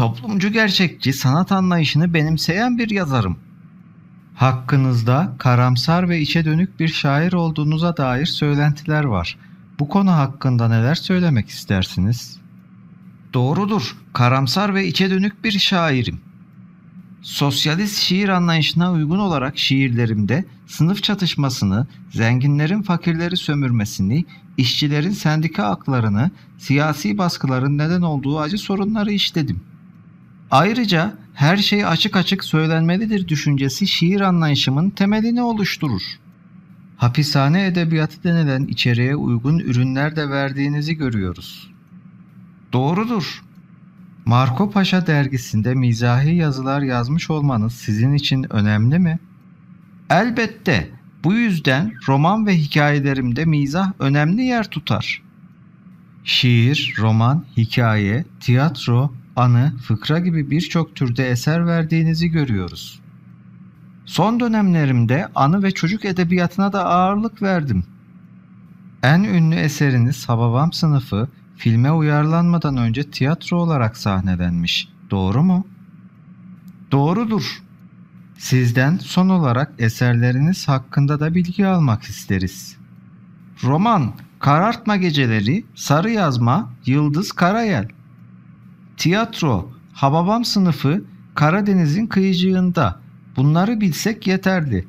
Toplumcu gerçekçi sanat anlayışını benimseyen bir yazarım. Hakkınızda karamsar ve içe dönük bir şair olduğunuza dair söylentiler var. Bu konu hakkında neler söylemek istersiniz? Doğrudur. Karamsar ve içe dönük bir şairim. Sosyalist şiir anlayışına uygun olarak şiirlerimde sınıf çatışmasını, zenginlerin fakirleri sömürmesini, işçilerin sendika haklarını, siyasi baskıların neden olduğu acı sorunları işledim. Ayrıca her şey açık açık söylenmelidir düşüncesi şiir anlayışımın temelini oluşturur. Hapishane edebiyatı denilen içeriğe uygun ürünler de verdiğinizi görüyoruz. Doğrudur. Marco Paşa dergisinde mizahi yazılar yazmış olmanız sizin için önemli mi? Elbette. Bu yüzden roman ve hikayelerimde mizah önemli yer tutar. Şiir, roman, hikaye, tiyatro, anı, fıkra gibi birçok türde eser verdiğinizi görüyoruz. Son dönemlerimde anı ve çocuk edebiyatına da ağırlık verdim. En ünlü eseriniz Hababam sınıfı filme uyarlanmadan önce tiyatro olarak sahnelenmiş. Doğru mu? Doğrudur. Sizden son olarak eserleriniz hakkında da bilgi almak isteriz. Roman, Karartma Geceleri, Sarı Yazma, Yıldız Karayel. Tiyatro, Hababam sınıfı, Karadeniz'in kıyıcığında. Bunları bilsek yeterli.